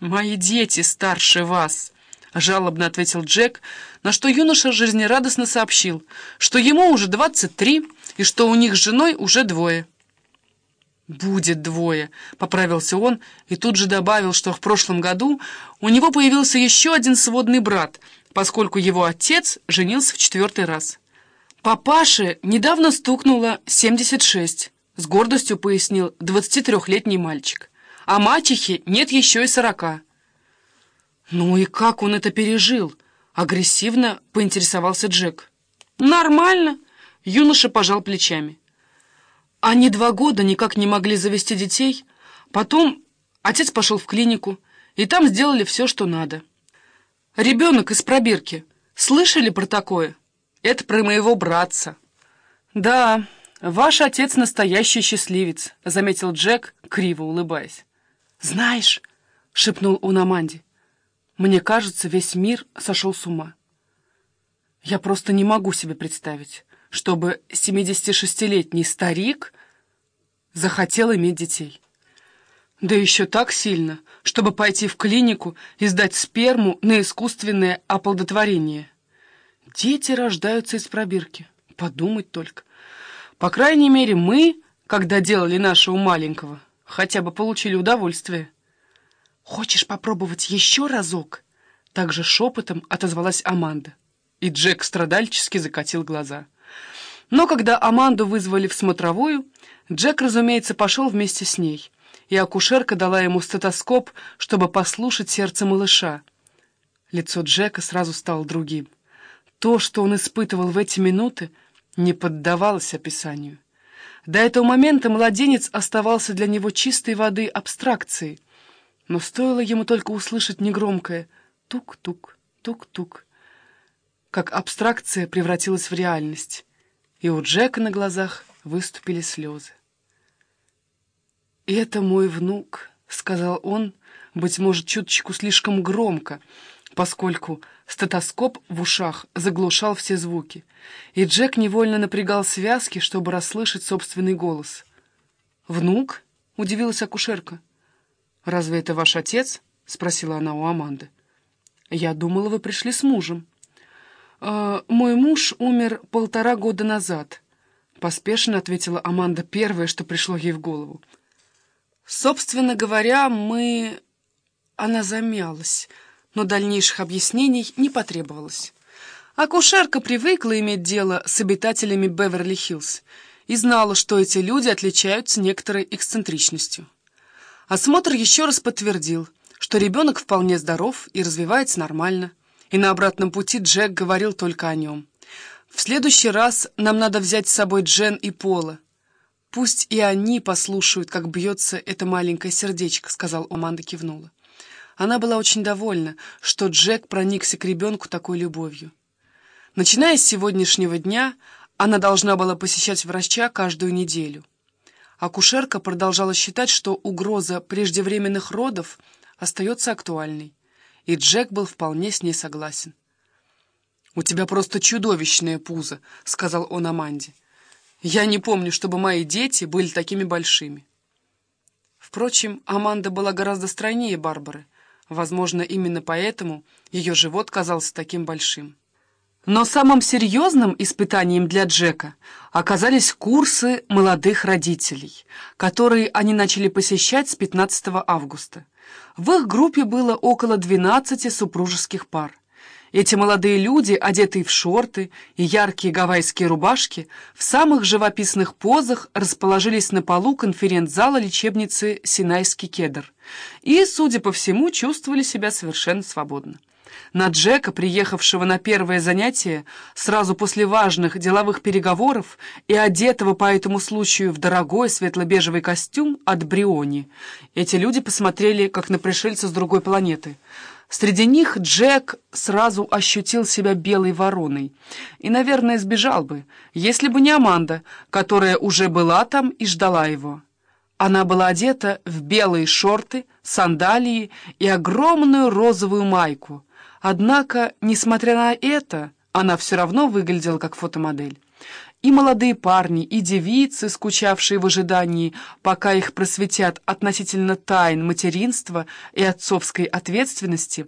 «Мои дети старше вас», — жалобно ответил Джек, на что юноша жизнерадостно сообщил, что ему уже двадцать три и что у них с женой уже двое. «Будет двое», — поправился он и тут же добавил, что в прошлом году у него появился еще один сводный брат, поскольку его отец женился в четвертый раз. «Папаше недавно стукнуло 76», — с гордостью пояснил 23-летний мальчик. «А мачехе нет еще и сорока». «Ну и как он это пережил?» — агрессивно поинтересовался Джек. «Нормально», — юноша пожал плечами. Они два года никак не могли завести детей. Потом отец пошел в клинику, и там сделали все, что надо. Ребенок из пробирки. Слышали про такое?» Это про моего братца. Да, ваш отец настоящий счастливец, заметил Джек, криво улыбаясь. Знаешь, шепнул он Аманде, мне кажется, весь мир сошел с ума. Я просто не могу себе представить, чтобы 76-летний старик захотел иметь детей. Да еще так сильно, чтобы пойти в клинику и сдать сперму на искусственное оплодотворение. Дети рождаются из пробирки. Подумать только. По крайней мере, мы, когда делали нашего маленького, хотя бы получили удовольствие. «Хочешь попробовать еще разок?» Также шепотом отозвалась Аманда. И Джек страдальчески закатил глаза. Но когда Аманду вызвали в смотровую, Джек, разумеется, пошел вместе с ней, и акушерка дала ему стетоскоп, чтобы послушать сердце малыша. Лицо Джека сразу стало другим. То, что он испытывал в эти минуты, не поддавалось описанию. До этого момента младенец оставался для него чистой воды абстракцией, но стоило ему только услышать негромкое «тук-тук, тук-тук», как абстракция превратилась в реальность, и у Джека на глазах выступили слезы. «И это мой внук», — сказал он, быть может, чуточку слишком громко, поскольку стетоскоп в ушах заглушал все звуки, и Джек невольно напрягал связки, чтобы расслышать собственный голос. «Внук?» — удивилась акушерка. «Разве это ваш отец?» — спросила она у Аманды. «Я думала, вы пришли с мужем». «Э, «Мой муж умер полтора года назад», — поспешно ответила Аманда первое, что пришло ей в голову. «Собственно говоря, мы...» Она замялась — но дальнейших объяснений не потребовалось. Акушерка привыкла иметь дело с обитателями Беверли-Хиллз и знала, что эти люди отличаются некоторой эксцентричностью. Осмотр еще раз подтвердил, что ребенок вполне здоров и развивается нормально, и на обратном пути Джек говорил только о нем. «В следующий раз нам надо взять с собой Джен и Пола. Пусть и они послушают, как бьется это маленькое сердечко», — сказал Оманда кивнула. Она была очень довольна, что Джек проникся к ребенку такой любовью. Начиная с сегодняшнего дня, она должна была посещать врача каждую неделю. Акушерка продолжала считать, что угроза преждевременных родов остается актуальной, и Джек был вполне с ней согласен. «У тебя просто чудовищное пузо», — сказал он Аманде. «Я не помню, чтобы мои дети были такими большими». Впрочем, Аманда была гораздо стройнее Барбары — Возможно, именно поэтому ее живот казался таким большим. Но самым серьезным испытанием для Джека оказались курсы молодых родителей, которые они начали посещать с 15 августа. В их группе было около 12 супружеских пар. Эти молодые люди, одетые в шорты и яркие гавайские рубашки, в самых живописных позах расположились на полу конференц-зала лечебницы «Синайский кедр» и, судя по всему, чувствовали себя совершенно свободно. На Джека, приехавшего на первое занятие, сразу после важных деловых переговоров и одетого по этому случаю в дорогой светло-бежевый костюм от Бриони, эти люди посмотрели, как на пришельца с другой планеты — Среди них Джек сразу ощутил себя белой вороной и, наверное, сбежал бы, если бы не Аманда, которая уже была там и ждала его. Она была одета в белые шорты, сандалии и огромную розовую майку. Однако, несмотря на это, она все равно выглядела как фотомодель. И молодые парни, и девицы, скучавшие в ожидании, пока их просветят относительно тайн материнства и отцовской ответственности,